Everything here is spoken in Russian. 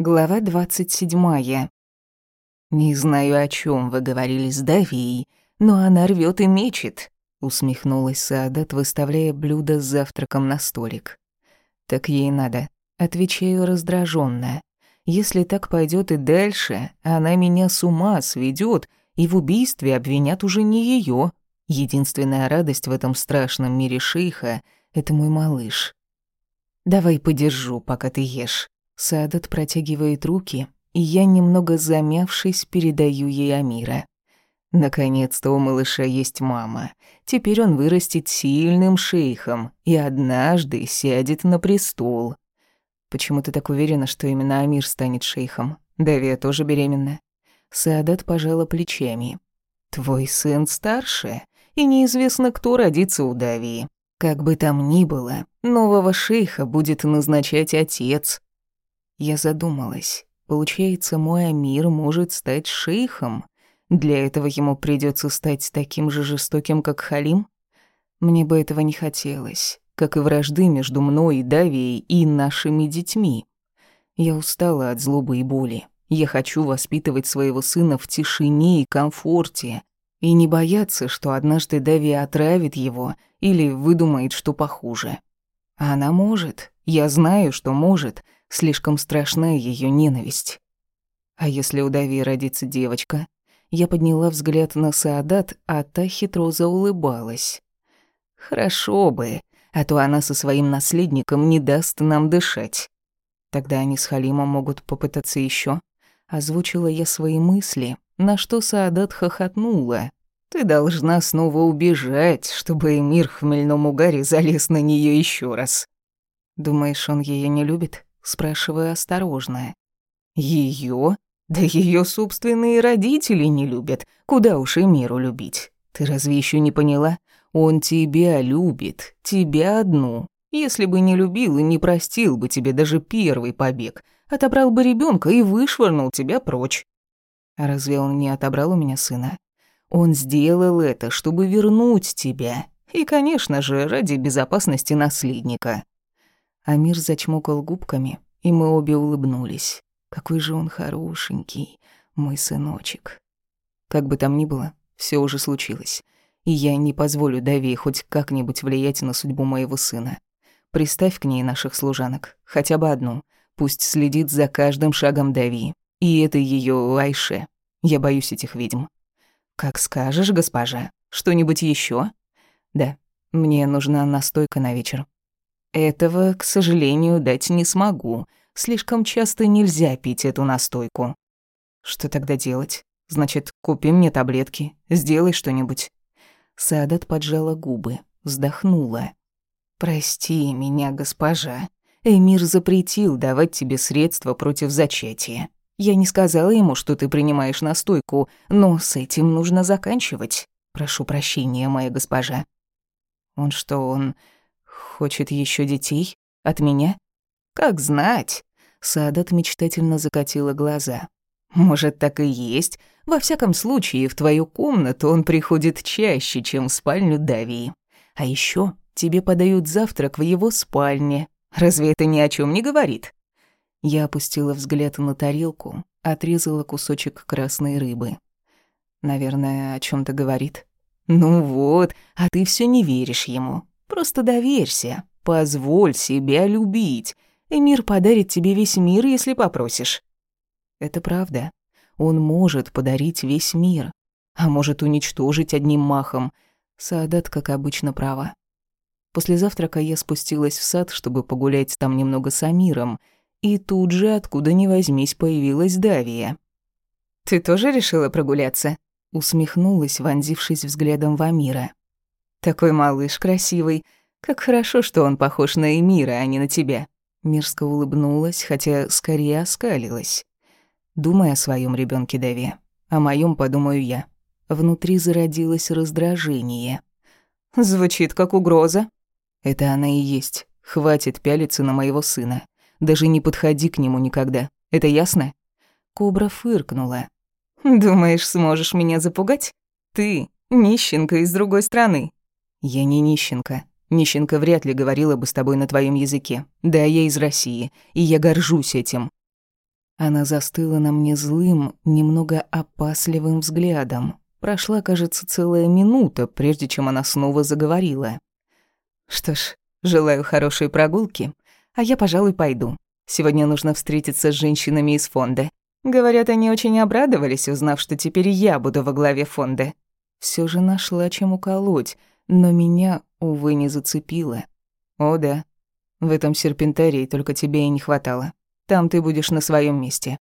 Глава двадцать седьмая. «Не знаю, о чем вы говорили с Давией, но она рвет и мечет», — усмехнулась Саадат, выставляя блюдо с завтраком на столик. «Так ей надо», — отвечаю раздраженно. «Если так пойдет и дальше, она меня с ума сведет, и в убийстве обвинят уже не ее. Единственная радость в этом страшном мире шейха — это мой малыш. Давай подержу, пока ты ешь». Садат протягивает руки, и я, немного замявшись, передаю ей Амира. Наконец-то у малыша есть мама. Теперь он вырастет сильным шейхом и однажды сядет на престол. Почему ты так уверена, что именно Амир станет шейхом? Давия тоже беременна. Садат пожала плечами. Твой сын старше, и неизвестно, кто родится у Давии. Как бы там ни было, нового шейха будет назначать отец. Я задумалась. Получается, мой Амир может стать шейхом? Для этого ему придется стать таким же жестоким, как Халим? Мне бы этого не хотелось, как и вражды между мной и Давией и нашими детьми. Я устала от злобы и боли. Я хочу воспитывать своего сына в тишине и комфорте, и не бояться, что однажды Давия отравит его или выдумает, что похуже. Она может, я знаю, что может — Слишком страшна ее ненависть. А если у Дави родится девочка? Я подняла взгляд на Саадат, а та хитро заулыбалась. Хорошо бы, а то она со своим наследником не даст нам дышать. Тогда они с Халимом могут попытаться еще. Озвучила я свои мысли, на что Саадат хохотнула. Ты должна снова убежать, чтобы Эмир в хмельном угаре залез на нее еще раз. Думаешь, он ее не любит? Спрашиваю осторожно. Ее? Да ее собственные родители не любят. Куда уж и миру любить. Ты разве еще не поняла? Он тебя любит, тебя одну. Если бы не любил и не простил бы тебе даже первый побег, отобрал бы ребенка и вышвырнул тебя прочь. А разве он не отобрал у меня сына? Он сделал это, чтобы вернуть тебя. И, конечно же, ради безопасности наследника. Амир зачмокал губками, и мы обе улыбнулись. Какой же он хорошенький, мой сыночек. Как бы там ни было, все уже случилось. И я не позволю Дави хоть как-нибудь влиять на судьбу моего сына. Приставь к ней наших служанок, хотя бы одну. Пусть следит за каждым шагом Дави. И это ее Айше. Я боюсь этих ведьм. Как скажешь, госпожа. Что-нибудь еще? Да, мне нужна настойка на вечер. Этого, к сожалению, дать не смогу. Слишком часто нельзя пить эту настойку. Что тогда делать? Значит, купи мне таблетки, сделай что-нибудь. Садат поджала губы, вздохнула. Прости меня, госпожа. Эмир запретил давать тебе средства против зачатия. Я не сказала ему, что ты принимаешь настойку, но с этим нужно заканчивать. Прошу прощения, моя госпожа. Он что, он Хочет еще детей? От меня? Как знать. Садат мечтательно закатила глаза. Может, так и есть. Во всяком случае, в твою комнату он приходит чаще, чем в спальню Давии. А еще тебе подают завтрак в его спальне. Разве это ни о чем не говорит? Я опустила взгляд на тарелку, отрезала кусочек красной рыбы. Наверное, о чем то говорит. Ну вот, а ты все не веришь ему. Просто доверься, позволь себя любить. Эмир подарит тебе весь мир, если попросишь. Это правда. Он может подарить весь мир, а может уничтожить одним махом. Саадат, как обычно, права. После завтрака я спустилась в сад, чтобы погулять там немного с Амиром, и тут же, откуда ни возьмись, появилась Давия. «Ты тоже решила прогуляться?» Усмехнулась, вонзившись взглядом в Амира. Такой малыш красивый. Как хорошо, что он похож на Эмира, а не на тебя». Мирска улыбнулась, хотя скорее оскалилась. Думая о своем ребенке Дави, о моем подумаю я. Внутри зародилось раздражение. «Звучит как угроза». «Это она и есть. Хватит пялиться на моего сына. Даже не подходи к нему никогда. Это ясно?» Кобра фыркнула. «Думаешь, сможешь меня запугать? Ты, нищенка из другой страны. «Я не нищенка. Нищенка вряд ли говорила бы с тобой на твоем языке. Да, я из России, и я горжусь этим». Она застыла на мне злым, немного опасливым взглядом. Прошла, кажется, целая минута, прежде чем она снова заговорила. «Что ж, желаю хорошей прогулки, а я, пожалуй, пойду. Сегодня нужно встретиться с женщинами из фонда. Говорят, они очень обрадовались, узнав, что теперь я буду во главе фонда. Все же нашла чем уколоть, но меня, увы, не зацепило. О да, в этом серпентарии только тебе и не хватало. Там ты будешь на своем месте.